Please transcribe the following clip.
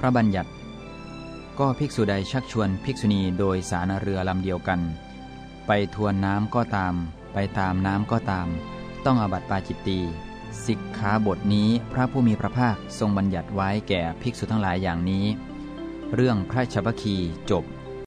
พระบัญญัติ ก็ภิกษุใดชักชวนภิกษุณีโดยสารเรือลำเดียวกัน ไปทวนน้ำก็ตาม ไปตามน้ำก็ตาม ต้องอบัติปาจิตตีสิกขาบทนี้พระผู้มีพระภาคทรงบัญญัติไว้แก่ภิกษุทั้งหลายอย่างนี้ เรื่องพระชบคีจบ